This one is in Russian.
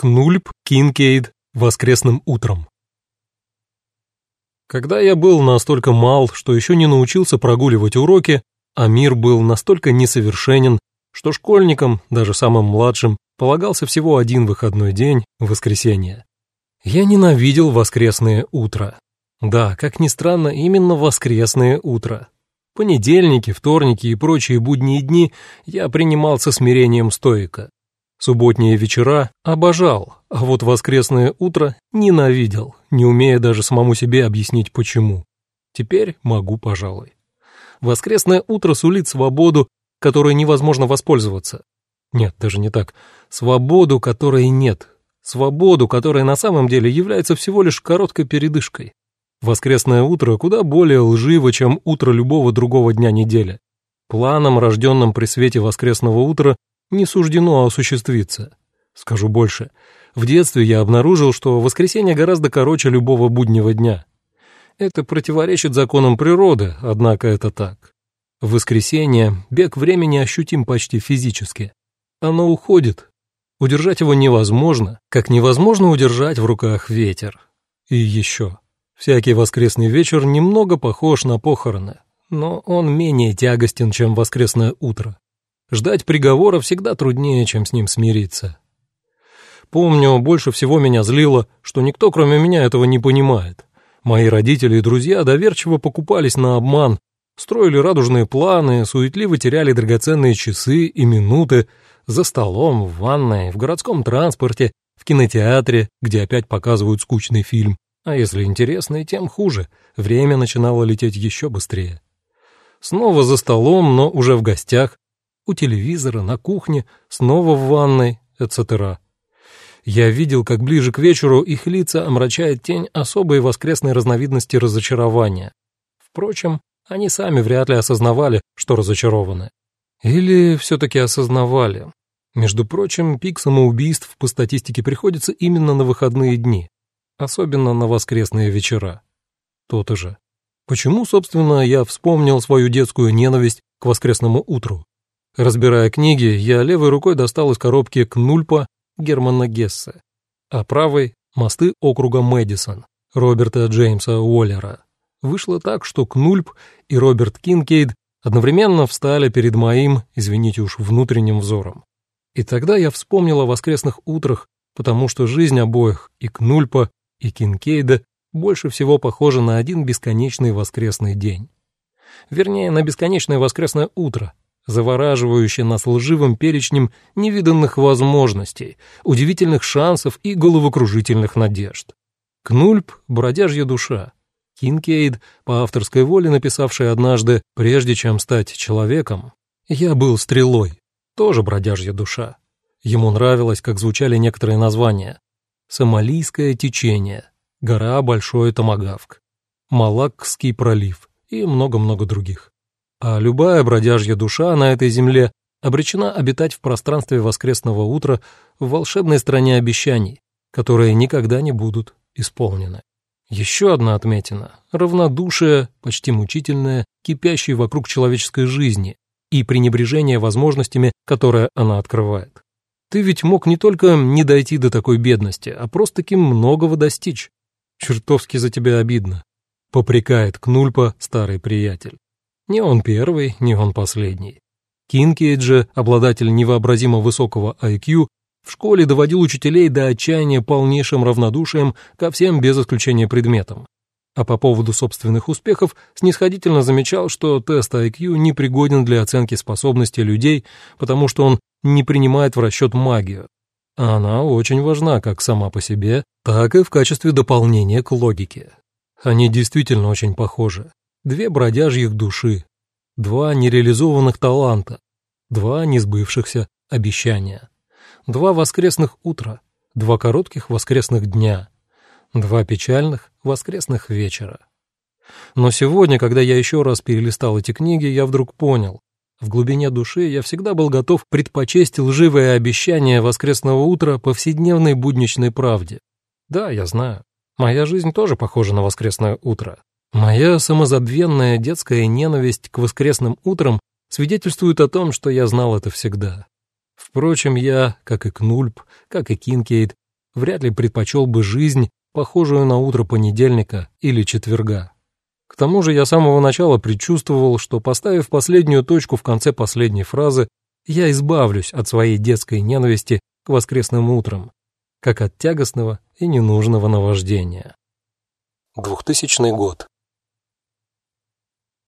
Кнульп Кинкейд воскресным утром. Когда я был настолько мал, что еще не научился прогуливать уроки, а мир был настолько несовершенен, что школьникам, даже самым младшим, полагался всего один выходной день — воскресенье. Я ненавидел воскресные утра. Да, как ни странно, именно воскресные утра. Понедельники, вторники и прочие будние дни я принимал со смирением стоика. Субботние вечера обожал, а вот воскресное утро ненавидел, не умея даже самому себе объяснить почему. Теперь могу, пожалуй. Воскресное утро сулит свободу, которой невозможно воспользоваться. Нет, даже не так. Свободу, которой нет. Свободу, которая на самом деле является всего лишь короткой передышкой. Воскресное утро куда более лживо, чем утро любого другого дня недели. Планом, рожденным при свете воскресного утра, не суждено осуществиться. Скажу больше. В детстве я обнаружил, что воскресенье гораздо короче любого буднего дня. Это противоречит законам природы, однако это так. В воскресенье бег времени ощутим почти физически. Оно уходит. Удержать его невозможно, как невозможно удержать в руках ветер. И еще. Всякий воскресный вечер немного похож на похороны, но он менее тягостен, чем воскресное утро. Ждать приговора всегда труднее, чем с ним смириться. Помню, больше всего меня злило, что никто, кроме меня, этого не понимает. Мои родители и друзья доверчиво покупались на обман, строили радужные планы, суетливо теряли драгоценные часы и минуты за столом, в ванной, в городском транспорте, в кинотеатре, где опять показывают скучный фильм. А если интересный, тем хуже. Время начинало лететь еще быстрее. Снова за столом, но уже в гостях, у телевизора, на кухне, снова в ванной, etc. Я видел, как ближе к вечеру их лица омрачает тень особой воскресной разновидности разочарования. Впрочем, они сами вряд ли осознавали, что разочарованы. Или все-таки осознавали. Между прочим, пик самоубийств по статистике приходится именно на выходные дни, особенно на воскресные вечера. То-то же. Почему, собственно, я вспомнил свою детскую ненависть к воскресному утру? Разбирая книги, я левой рукой достал из коробки Кнульпа Германа Гессе, а правой — мосты округа Мэдисон Роберта Джеймса Уоллера. Вышло так, что Кнульп и Роберт Кинкейд одновременно встали перед моим, извините уж, внутренним взором. И тогда я вспомнил о воскресных утрах, потому что жизнь обоих, и Кнульпа, и Кинкейда, больше всего похожа на один бесконечный воскресный день. Вернее, на бесконечное воскресное утро, завораживающий нас лживым перечнем невиданных возможностей, удивительных шансов и головокружительных надежд. Кнульп — бродяжья душа. Кинкейд, по авторской воле написавший однажды «Прежде чем стать человеком, я был стрелой», тоже бродяжья душа. Ему нравилось, как звучали некоторые названия. «Сомалийское течение», «Гора Большой Томагавк», «Малакский пролив» и много-много других. А любая бродяжья душа на этой земле обречена обитать в пространстве воскресного утра в волшебной стране обещаний, которые никогда не будут исполнены. Еще одна отметина — равнодушие, почти мучительное, кипящее вокруг человеческой жизни и пренебрежение возможностями, которые она открывает. Ты ведь мог не только не дойти до такой бедности, а просто-таки многого достичь. Чертовски за тебя обидно. Попрекает Кнульпа старый приятель. Не он первый, не он последний. Кинкейд же, обладатель невообразимо высокого IQ, в школе доводил учителей до отчаяния полнейшим равнодушием ко всем без исключения предметам. А по поводу собственных успехов снисходительно замечал, что тест IQ непригоден для оценки способностей людей, потому что он не принимает в расчет магию. А она очень важна как сама по себе, так и в качестве дополнения к логике. Они действительно очень похожи. Две бродяжьих души, два нереализованных таланта, два несбывшихся обещания, два воскресных утра, два коротких воскресных дня, два печальных воскресных вечера. Но сегодня, когда я еще раз перелистал эти книги, я вдруг понял, в глубине души я всегда был готов предпочесть лживое обещание воскресного утра повседневной будничной правде. Да, я знаю, моя жизнь тоже похожа на воскресное утро. Моя самозабвенная детская ненависть к воскресным утрам свидетельствует о том, что я знал это всегда. Впрочем, я, как и Кнульп, как и Кинкейд, вряд ли предпочел бы жизнь, похожую на утро понедельника или четверга. К тому же я с самого начала предчувствовал, что, поставив последнюю точку в конце последней фразы, я избавлюсь от своей детской ненависти к воскресным утрам, как от тягостного и ненужного наваждения. 2000 год.